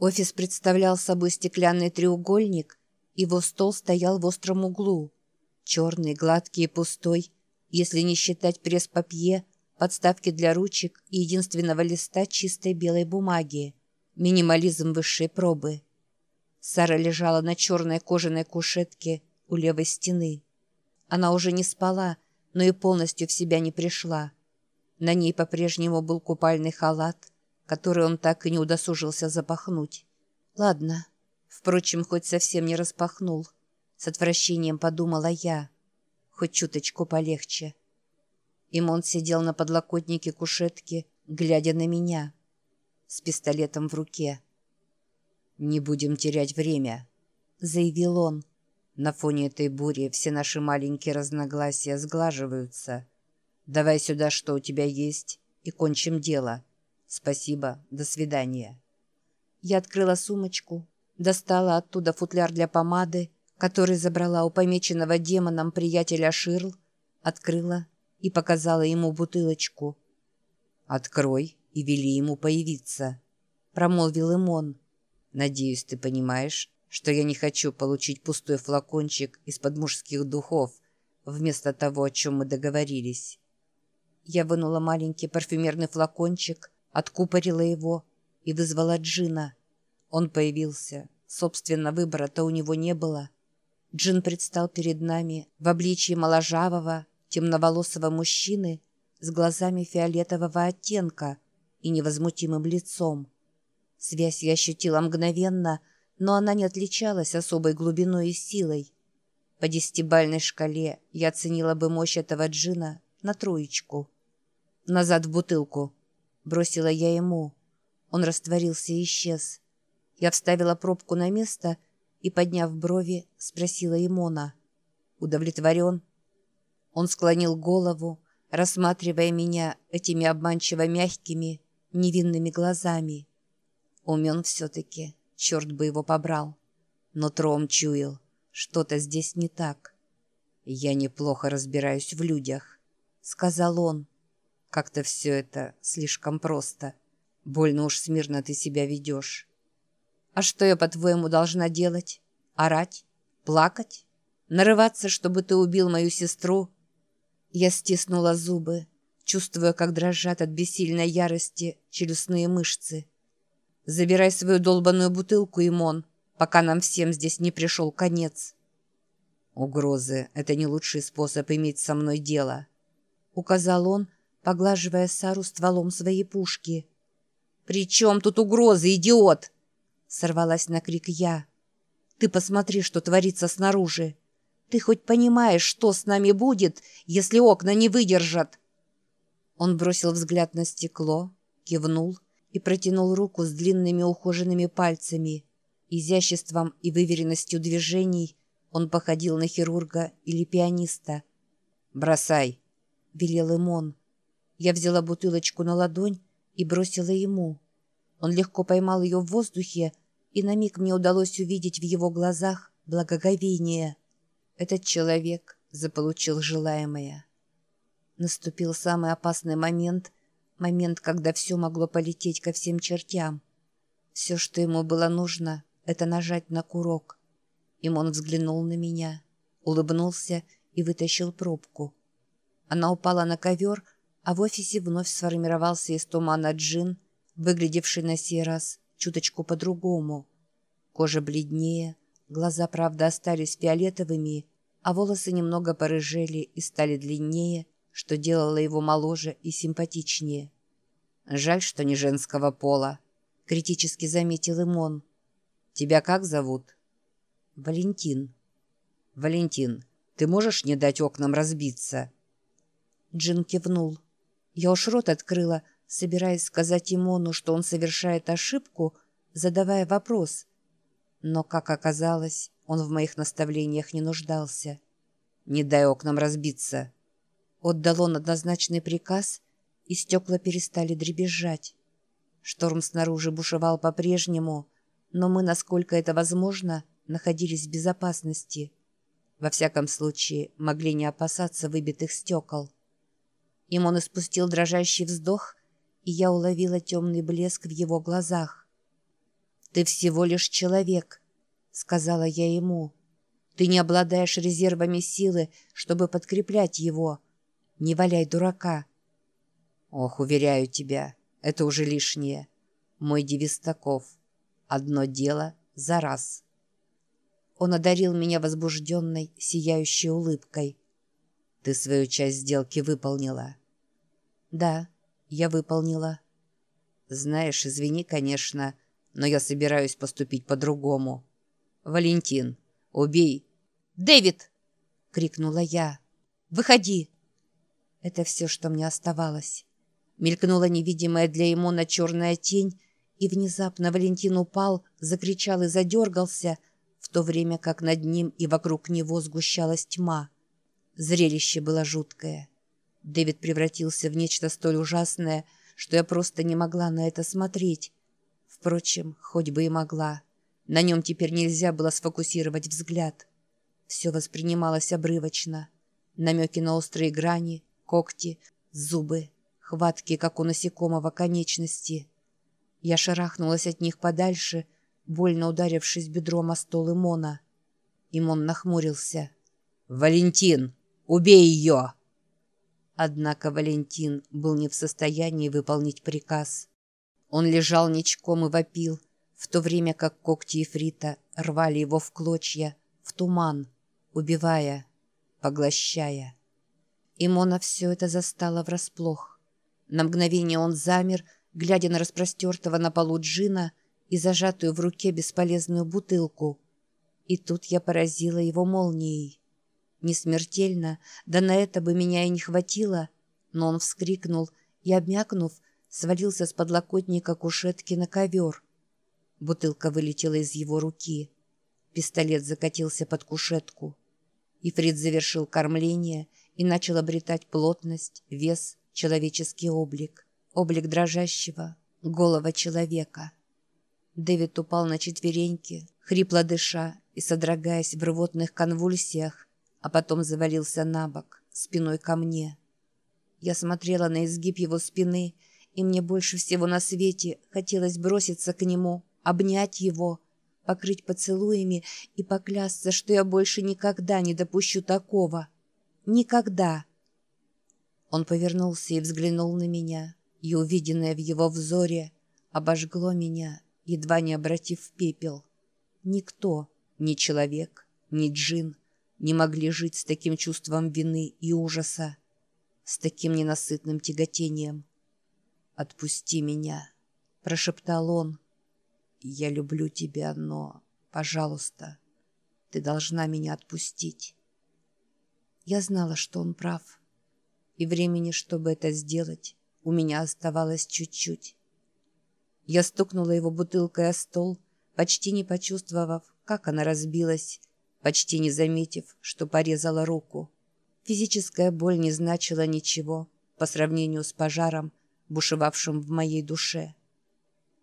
Офис представлял собой стеклянный треугольник, его стол стоял в остром углу. Черный, гладкий и пустой, если не считать пресс-папье, подставки для ручек и единственного листа чистой белой бумаги. Минимализм высшей пробы. Сара лежала на черной кожаной кушетке у левой стены. Она уже не спала, но и полностью в себя не пришла. На ней по-прежнему был купальный халат, который он так и не удосужился запахнуть. Ладно. Впрочем, хоть совсем не распахнул. С отвращением подумала я. Хоть чуточку полегче. Имон сидел на подлокотнике кушетки, глядя на меня, с пистолетом в руке. «Не будем терять время», — заявил он. «На фоне этой бури все наши маленькие разногласия сглаживаются. Давай сюда, что у тебя есть, и кончим дело». «Спасибо. До свидания». Я открыла сумочку, достала оттуда футляр для помады, который забрала у помеченного демоном приятеля Ширл, открыла и показала ему бутылочку. «Открой и вели ему появиться», — промолвил им он. «Надеюсь, ты понимаешь, что я не хочу получить пустой флакончик из-под мужских духов вместо того, о чем мы договорились». Я вынула маленький парфюмерный флакончик, откупорила его и вызвала Джина. Он появился. Собственно, выбора-то у него не было. Джин предстал перед нами в обличии моложавого, темноволосого мужчины с глазами фиолетового оттенка и невозмутимым лицом. Связь я ощутила мгновенно, но она не отличалась особой глубиной и силой. По десятибальной шкале я оценила бы мощь этого джина на троечку. «Назад в бутылку», Бросила я ему. Он растворился и исчез. Я вставила пробку на место и, подняв брови, спросила Имона. «Удовлетворен?» Он склонил голову, рассматривая меня этими обманчиво мягкими, невинными глазами. Умен все-таки, черт бы его побрал. Но Тром чуял, что-то здесь не так. «Я неплохо разбираюсь в людях», — сказал он. Как-то все это слишком просто. Больно уж смирно ты себя ведешь. А что я, по-твоему, должна делать? Орать? Плакать? Нарываться, чтобы ты убил мою сестру? Я стиснула зубы, чувствуя, как дрожат от бессильной ярости челюстные мышцы. Забирай свою долбаную бутылку, Имон, пока нам всем здесь не пришел конец. Угрозы — это не лучший способ иметь со мной дело, — указал он, — поглаживая Сару стволом своей пушки. «При чем тут угрозы, идиот?» Сорвалась на крик я. «Ты посмотри, что творится снаружи. Ты хоть понимаешь, что с нами будет, если окна не выдержат?» Он бросил взгляд на стекло, кивнул и протянул руку с длинными ухоженными пальцами. Изяществом и выверенностью движений он походил на хирурга или пианиста. «Бросай», — велел им он. Я взяла бутылочку на ладонь и бросила ему. Он легко поймал ее в воздухе, и на миг мне удалось увидеть в его глазах благоговение. Этот человек заполучил желаемое. Наступил самый опасный момент, момент, когда все могло полететь ко всем чертям. Все, что ему было нужно, это нажать на курок. Им он взглянул на меня, улыбнулся и вытащил пробку. Она упала на ковер, а в офисе вновь сформировался из тумана джин, выглядевший на сей раз чуточку по-другому. Кожа бледнее, глаза, правда, остались фиолетовыми, а волосы немного порыжели и стали длиннее, что делало его моложе и симпатичнее. «Жаль, что не женского пола», — критически заметил им он. «Тебя как зовут?» «Валентин». «Валентин, ты можешь не дать окнам разбиться?» Джин кивнул. Я уж рот открыла, собираясь сказать Имону, что он совершает ошибку, задавая вопрос. Но, как оказалось, он в моих наставлениях не нуждался. «Не дай окнам разбиться!» Отдал он однозначный приказ, и стекла перестали дребезжать. Шторм снаружи бушевал по-прежнему, но мы, насколько это возможно, находились в безопасности. Во всяком случае, могли не опасаться выбитых стекол. Им он испустил дрожащий вздох, и я уловила темный блеск в его глазах. «Ты всего лишь человек», — сказала я ему. «Ты не обладаешь резервами силы, чтобы подкреплять его. Не валяй дурака». «Ох, уверяю тебя, это уже лишнее. Мой девиз таков. Одно дело за раз». Он одарил меня возбужденной, сияющей улыбкой. «Ты свою часть сделки выполнила». «Да, я выполнила». «Знаешь, извини, конечно, но я собираюсь поступить по-другому. Валентин, убей!» «Дэвид!» — крикнула я. «Выходи!» Это все, что мне оставалось. Мелькнула невидимая для Имона черная тень, и внезапно Валентин упал, закричал и задергался — в то время как над ним и вокруг него сгущалась тьма. Зрелище было жуткое. Дэвид превратился в нечто столь ужасное, что я просто не могла на это смотреть. Впрочем, хоть бы и могла. На нем теперь нельзя было сфокусировать взгляд. Все воспринималось обрывочно. Намеки на острые грани, когти, зубы, хватки, как у насекомого, конечности. Я шарахнулась от них подальше — больно ударившись бедром о стол Имона. Имон нахмурился. «Валентин, убей ее!» Однако Валентин был не в состоянии выполнить приказ. Он лежал ничком и вопил, в то время как когти Ифрита рвали его в клочья, в туман, убивая, поглощая. Имона все это застало врасплох. На мгновение он замер, глядя на распростертого на полу джина, и зажатую в руке бесполезную бутылку. И тут я поразила его молнией. Не смертельно, да на это бы меня и не хватило, но он вскрикнул и, обмякнув, свалился с подлокотника кушетки на ковер. Бутылка вылетела из его руки. Пистолет закатился под кушетку. Ифрит завершил кормление и начал обретать плотность, вес, человеческий облик. Облик дрожащего, голого человека. Дэвид упал на четвереньки, хрипло дыша и содрогаясь в рвотных конвульсиях, а потом завалился на бок, спиной ко мне. Я смотрела на изгиб его спины, и мне больше всего на свете хотелось броситься к нему, обнять его, покрыть поцелуями и поклясться, что я больше никогда не допущу такого. Никогда. Он повернулся и взглянул на меня, и увиденное в его взоре обожгло меня едва не обратив в пепел. Никто, ни человек, ни джин не могли жить с таким чувством вины и ужаса, с таким ненасытным тяготением. «Отпусти меня», — прошептал он. «Я люблю тебя, но, пожалуйста, ты должна меня отпустить». Я знала, что он прав, и времени, чтобы это сделать, у меня оставалось чуть-чуть. Я стукнула его бутылкой о стол, почти не почувствовав, как она разбилась, почти не заметив, что порезала руку. Физическая боль не значила ничего по сравнению с пожаром, бушевавшим в моей душе.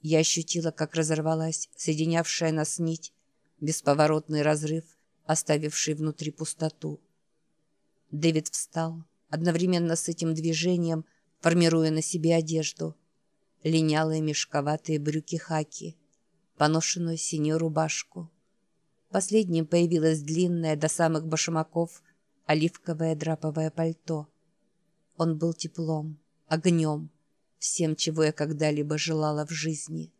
Я ощутила, как разорвалась соединявшая нас нить, бесповоротный разрыв, оставивший внутри пустоту. Дэвид встал, одновременно с этим движением, формируя на себе одежду — линялые мешковатые брюки хаки, поношенную синюю рубашку. Последним появилось длинное до самых башмаков оливковое драповое пальто. Он был теплом, огнем, всем, чего я когда-либо желала в жизни.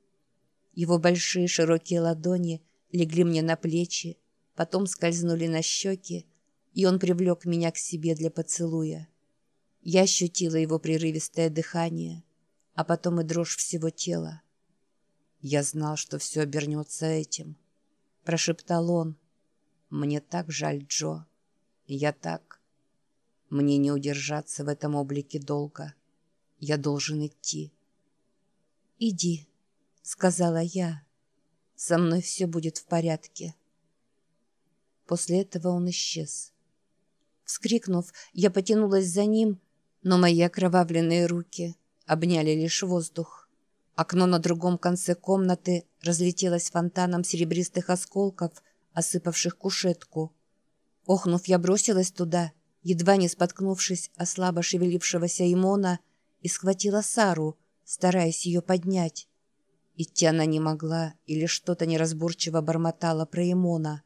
Его большие широкие ладони легли мне на плечи, потом скользнули на щеки, и он привлек меня к себе для поцелуя. Я ощутила его прерывистое дыхание — а потом и дрожь всего тела. «Я знал, что все обернется этим», — прошептал он. «Мне так жаль, Джо. Я так. Мне не удержаться в этом облике долго. Я должен идти». «Иди», — сказала я. «Со мной все будет в порядке». После этого он исчез. Вскрикнув, я потянулась за ним, но мои окровавленные руки обняли лишь воздух. Окно на другом конце комнаты разлетелось фонтаном серебристых осколков, осыпавших кушетку. Охнув, я бросилась туда, едва не споткнувшись о слабо шевелившегося Имона, и схватила Сару, стараясь ее поднять. Идти она не могла или что-то неразборчиво бормотала про Имона.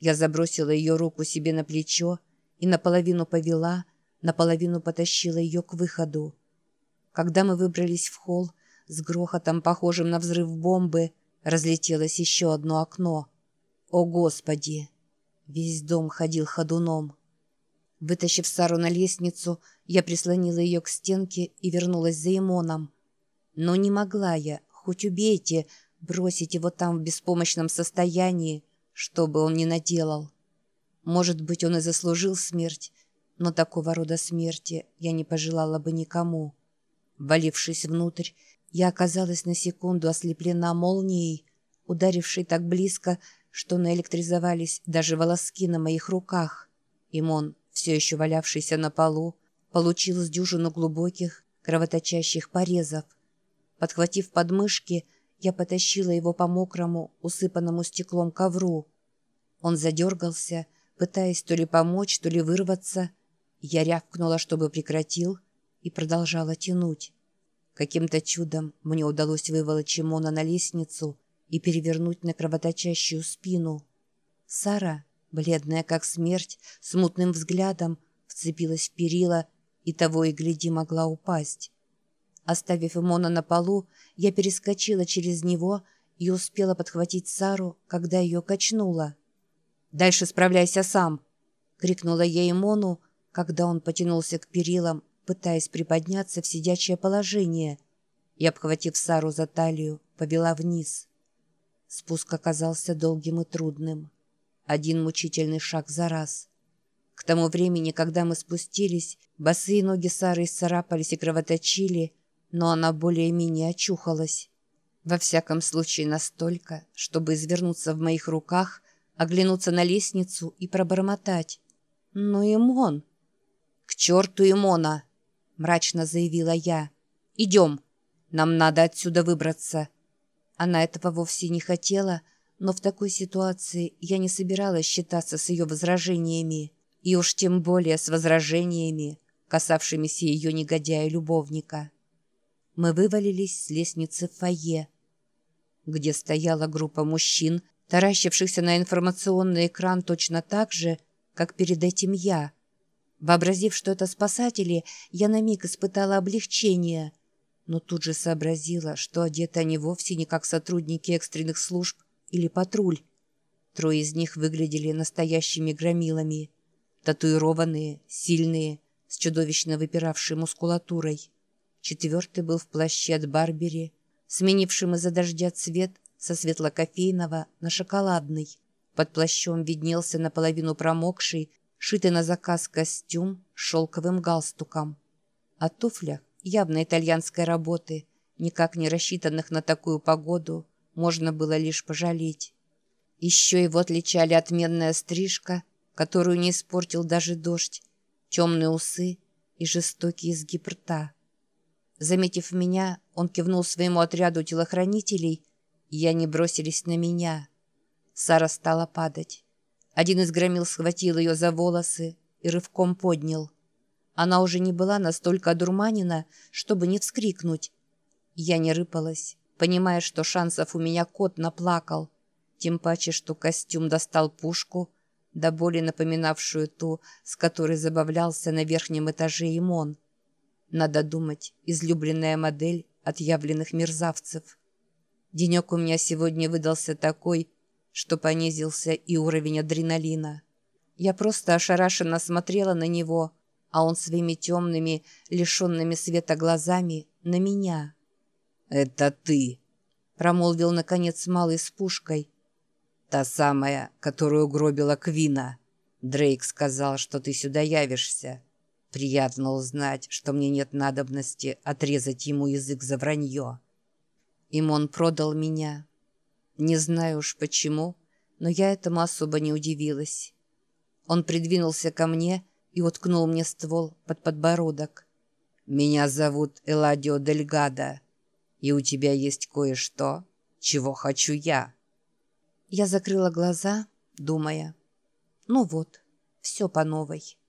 Я забросила ее руку себе на плечо и наполовину повела, наполовину потащила ее к выходу. Когда мы выбрались в холл, с грохотом, похожим на взрыв бомбы, разлетелось еще одно окно. О, Господи! Весь дом ходил ходуном. Вытащив Сару на лестницу, я прислонила ее к стенке и вернулась за Имоном. Но не могла я, хоть убейте, бросить его там в беспомощном состоянии, что бы он ни наделал. Может быть, он и заслужил смерть, но такого рода смерти я не пожелала бы никому. Валившись внутрь, я оказалась на секунду ослеплена молнией, ударившей так близко, что наэлектризовались даже волоски на моих руках. Имон, все еще валявшийся на полу, получил с дюжину глубоких, кровоточащих порезов. Подхватив подмышки, я потащила его по мокрому, усыпанному стеклом ковру. Он задергался, пытаясь то ли помочь, то ли вырваться. Я рявкнула, чтобы прекратил, и продолжала тянуть. Каким-то чудом мне удалось выволочь Имона на лестницу и перевернуть на кровоточащую спину. Сара, бледная как смерть, с мутным взглядом, вцепилась в перила и того и гляди могла упасть. Оставив Имона на полу, я перескочила через него и успела подхватить Сару, когда ее качнуло. «Дальше справляйся сам!» — крикнула я Имону, когда он потянулся к перилам пытаясь приподняться в сидячее положение, и, обхватив Сару за талию, повела вниз. Спуск оказался долгим и трудным. Один мучительный шаг за раз. К тому времени, когда мы спустились, босые ноги Сары исцарапались и кровоточили, но она более-менее очухалась. Во всяком случае настолько, чтобы извернуться в моих руках, оглянуться на лестницу и пробормотать. «Ну, Имон!» «К черту Имона!» Мрачно заявила я. «Идем, нам надо отсюда выбраться». Она этого вовсе не хотела, но в такой ситуации я не собиралась считаться с ее возражениями, и уж тем более с возражениями, касавшимися ее негодяя-любовника. Мы вывалились с лестницы в фойе, где стояла группа мужчин, таращившихся на информационный экран точно так же, как перед этим я — Вообразив, что это спасатели, я на миг испытала облегчение, но тут же сообразила, что одеты они вовсе не как сотрудники экстренных служб или патруль. Трое из них выглядели настоящими громилами. Татуированные, сильные, с чудовищно выпиравшей мускулатурой. Четвертый был в плаще от Барбери, сменившим из-за дождя цвет со светло-кофейного на шоколадный. Под плащом виднелся наполовину промокший, шитый на заказ костюм с шелковым галстуком. О туфлях явно итальянской работы, никак не рассчитанных на такую погоду, можно было лишь пожалеть. Еще его отличали отменная стрижка, которую не испортил даже дождь, темные усы и жестокий изгиб рта. Заметив меня, он кивнул своему отряду телохранителей, и они бросились на меня. Сара стала падать. Один из громил схватил ее за волосы и рывком поднял. Она уже не была настолько одурманена, чтобы не вскрикнуть. Я не рыпалась, понимая, что шансов у меня кот наплакал. Тем паче, что костюм достал пушку, до боли напоминавшую ту, с которой забавлялся на верхнем этаже Имон. Надо думать, излюбленная модель отъявленных мерзавцев. Денек у меня сегодня выдался такой, что понизился и уровень адреналина. Я просто ошарашенно смотрела на него, а он своими темными, лишенными света глазами на меня. «Это ты!» — промолвил, наконец, малый с пушкой. «Та самая, которую гробила Квина. Дрейк сказал, что ты сюда явишься. Приятно узнать, что мне нет надобности отрезать ему язык за вранье». Им он продал меня, не знаю уж почему, но я этому особо не удивилась. Он придвинулся ко мне и уткнул мне ствол под подбородок. «Меня зовут Эладио Дельгадо, и у тебя есть кое-что, чего хочу я». Я закрыла глаза, думая, «Ну вот, все по новой».